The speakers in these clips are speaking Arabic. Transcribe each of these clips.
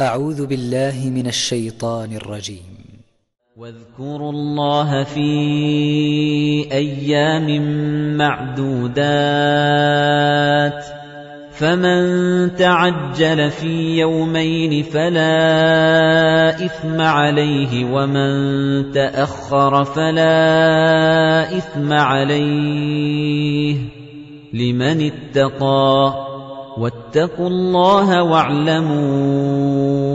أعوذ بالله من الشيطان الرجيم. واذكروا الله في أيام معدودات فمن تعجل في يومين فلا إثم عليه ومن تأخر فلا إثم عليه. لمن اتقى واتقوا الله واعلموا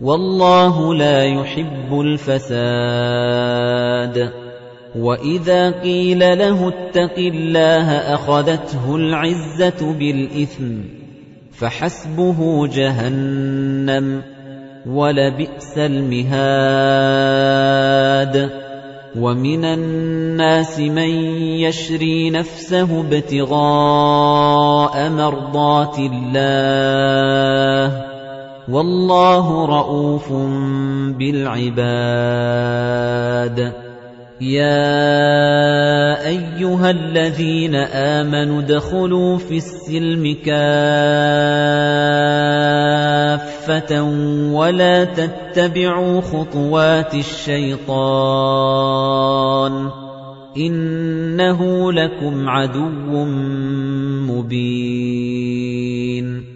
وَاللَّهُ لَا يُحِبُّ الْفَسَادَ. وَإِذَا قِيلَ لَهُ اتَّقِ اللَّهَ أَخَذَتْهُ الْعِزَّةُ بِالْإِثْمِ ۚ فَحَسْبُهُ جَهَنَّمُ ۚ وَلَبِئْسَ الْمِهَادُ. وَمِنَ النَّاسِ مَن يَشْرِي نَفْسَهُ ابْتِغَاءَ مَرْضَاتِ اللَّهِ وَاللَّهُ رَءُوفٌ بِالْعِبَادِ. يَا أَيُّهَا الَّذِينَ آمَنُوا ادْخُلُوا فِي السِّلْمِ كَافَّةً وَلَا تَتَّبِعُوا خُطُوَاتِ الشَّيْطَانِ. إِنَّهُ لَكُمْ عَدُوٌّ مُّبِينٌ.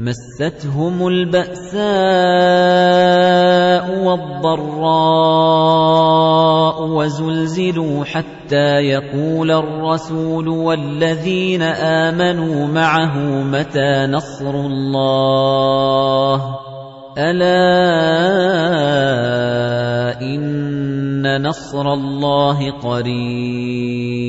مَسَّتْهُمُ الْبَأْسَاءُ وَالضَّرَّاءُ وَزُلْزِلُوا حَتَّىٰ يَقُولَ الرَّسُولُ وَالَّذِينَ آمَنُوا مَعَهُ مَتَىٰ نَصْرُ اللَّهِ؟ أَلَا إِنَّ نَصْرَ اللَّهِ قَرِيبٌ.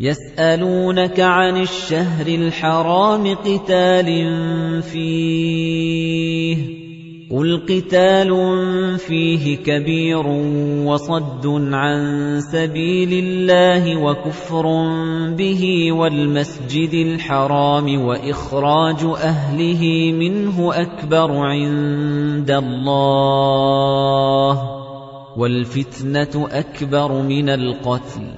يَسْأَلُونَكَ عَنِ الشَّهْرِ الْحَرَامِ قِتَالٍ فِيهِ قُلْ قِتَالٌ فِيهِ كَبِيرٌ وَصَدٌّ عَن سَبِيلِ اللَّهِ وَكُفْرٌ بِهِ وَالْمَسْجِدِ الْحَرَامِ وَإِخْرَاجُ أَهْلِهِ مِنْهُ أَكْبَرُ عِندَ اللَّهِ وَالْفِتْنَةُ أَكْبَرُ مِنَ الْقَتْلِ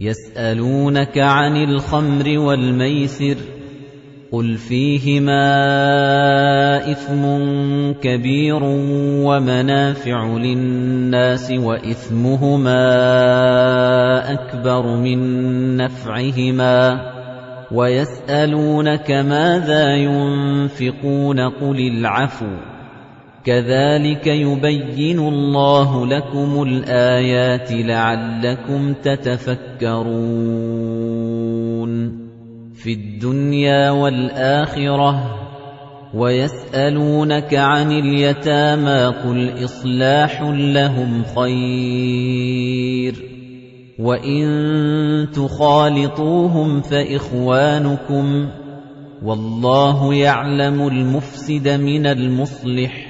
يَسْأَلُونَكَ عَنِ الْخَمْرِ وَالْمَيْسِرِ قُلْ فِيهِمَا إِثْمٌ كَبِيرٌ وَمَنَافِعُ لِلنَّاسِ وَإِثْمُهُمَا أَكْبَرُ مِن نَّفْعِهِمَا وَيَسْأَلُونَكَ مَاذَا يُنفِقُونَ قُلِ الْعَفْوَ كَذَلِكَ يُبَيِّنُ اللَّهُ لَكُمُ الْآيَاتِ لَعَلَّكُمْ تَتَفَكَّرُونَ فِي الدُّنْيَا وَالْآخِرَةِ وَيَسْأَلُونَكَ عَنِ الْيَتَامَى قُلْ إِصْلَاحٌ لَّهُمْ خَيْرٌ وَإِن تُخَالِطُوهُمْ فَإِخْوَانُكُمْ وَاللَّهُ يَعْلَمُ الْمُفْسِدَ مِنَ الْمُصْلِحِ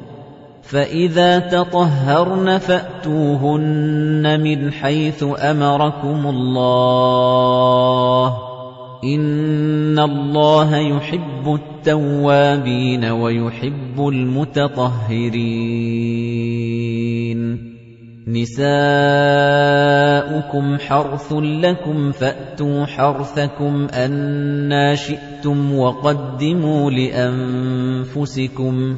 فَإِذَا تَطَهَّرْنَ فَأْتُوهُنَّ مِنْ حَيْثُ أَمَرَكُمُ اللَّهُ. إِنَّ اللَّهَ يُحِبُّ التَّوَّابِينَ وَيُحِبُّ الْمُتَطَهِّرِينَ. نِسَاؤُكُمْ حَرْثٌ لَّكُمْ فَأْتُوا حَرْثَكُمْ أَنَّىٰ شِئْتُمْ وَقَدِّمُوا لِأَنفُسِكُمْ.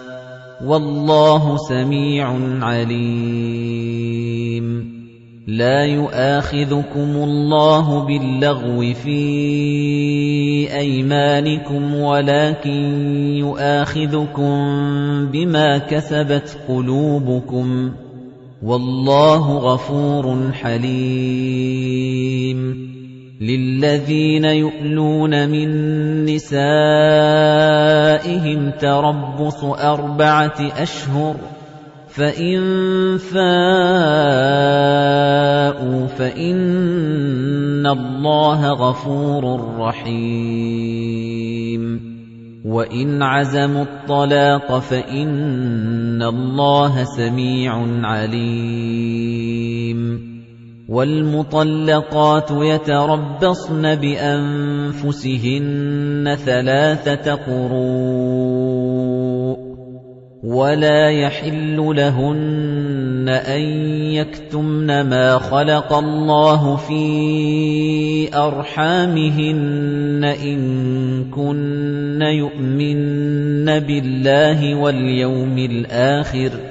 والله سميع عليم. لا يؤاخذكم الله باللغو في أيمانكم ولكن يؤاخذكم بما كسبت قلوبكم. والله غفور حليم. للذين يؤلون من نسائهم تربص أربعة أشهر فإن فاءوا فإن الله غفور رحيم وإن عزموا الطلاق فإن الله سميع عليم وَالْمُطَلَّقَاتُ يَتَرَبَّصْنَ بِأَنفُسِهِنَّ ثَلَاثَةَ قُرُوءٍ وَلَا يَحِلُّ لَهُنَّ أَن يَكْتُمْنَ مَا خَلَقَ اللَّهُ فِي أَرْحَامِهِنَّ إِن كُنَّ يُؤْمِنَّ بِاللَّهِ وَالْيَوْمِ الْآخِرِ ۚ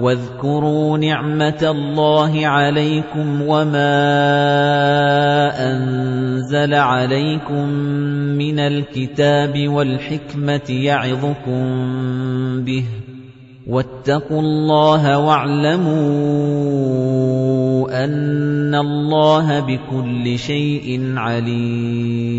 وَاذْكُرُوا نِعْمَةَ اللَّهِ عَلَيْكُمْ وَمَا أَنزَلَ عَلَيْكُم مِّنَ الْكِتَابِ وَالْحِكْمَةِ يَعِظُكُم بِهِ ۚ وَاتَّقُوا اللَّهَ وَاعْلَمُوا أَنَّ اللَّهَ بِكُلِّ شَيْءٍ عَلِيمٌ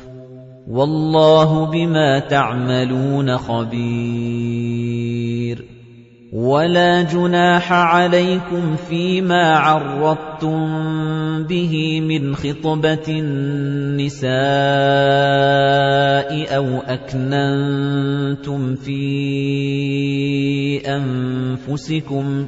وَاللَّهُ بِمَا تَعْمَلُونَ خَبِيرٌ. وَلَا جُنَاحَ عَلَيْكُمْ فِيمَا عَرَّضْتُم بِهِ مِنْ خِطْبَةِ النِّسَاءِ أَوْ أَكْنَنتُمْ فِي أَنفُسِكُمْ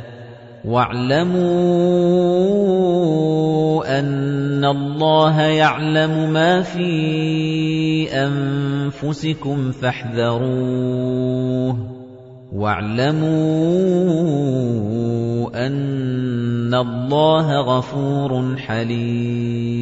وَاعْلَمُوا أَنَّ اللَّهَ يَعْلَمُ مَا فِي أَنفُسِكُمْ فَاحْذَرُوهُ. وَاعْلَمُوا أَنَّ اللَّهَ غَفُورٌ حَلِيمٌ.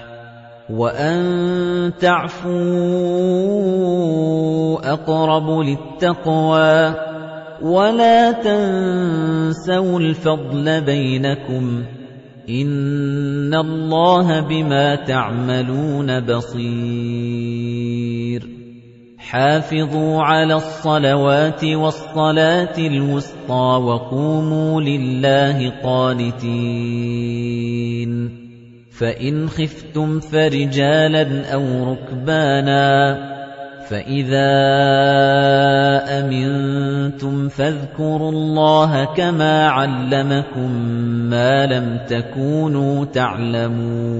وَأَن تَعْفُوا أَقْرَبُ لِلتَّقْوَى وَلَا تَنسَوْا الْفَضْلَ بَيْنَكُمْ إِنَّ اللَّهَ بِمَا تَعْمَلُونَ بَصِيرٌ حافظوا على الصلوات والصلاة الوسطى وقوموا لله قانتين فإن خفتم فرجالا أو ركبانا فإذا أمنتم فاذكروا الله كما علمكم ما لم تكونوا تعلمون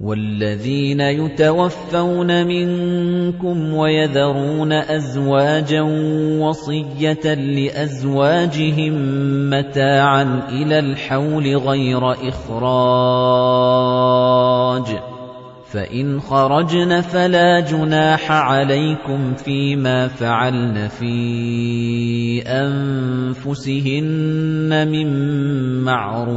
وَالَّذِينَ يُتَوَفَّوْنَ مِنكُمْ وَيَذَرُونَ أَزْوَاجًا وَصِيَّةً لِّأَزْوَاجِهِم مَّتَاعًا إِلَى الْحَوْلِ غَيْرَ إِخْرَاجٍ. فَإِنْ خَرَجْنَ فَلَا جُنَاحَ عَلَيْكُمْ فِيمَا فَعَلْنَ فِي أَنفُسِهِنَّ مِن مَّعْرُوفٍ.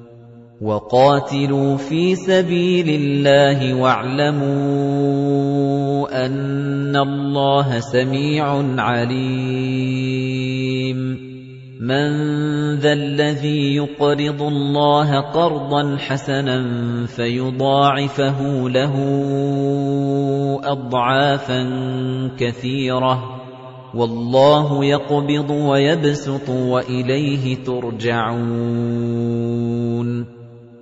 وَقَاتِلُوا فِي سَبِيلِ اللَّهِ وَاعْلَمُوا أَنَّ اللَّهَ سَمِيعٌ عَلِيمٌ. مَنْ ذَا الَّذِي يُقْرِضُ اللَّهَ قَرْضًا حَسَنًا فَيُضَاعِفَهُ لَهُ أَضْعَافًا كَثِيرَةً. وَاللَّهُ يَقْبِضُ وَيَبْسُطُ وَإِلَيْهِ تُرْجَعُونَ.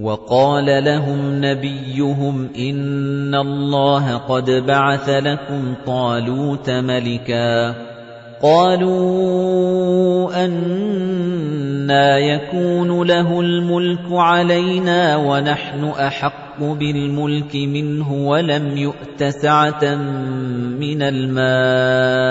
وَقَالَ لَهُمْ نَبِيُّهُمْ إِنَّ اللَّهَ قَدْ بَعَثَ لَكُمْ طَالُوتَ مَلِكًا قَالُوا أَنَّىٰ يَكُونُ لَهُ الْمُلْكُ عَلَيْنَا وَنَحْنُ أَحَقُّ بِالْمُلْكِ مِنْهُ وَلَمْ يُؤْتَ سَعَةً مِّنَ الْمَالِ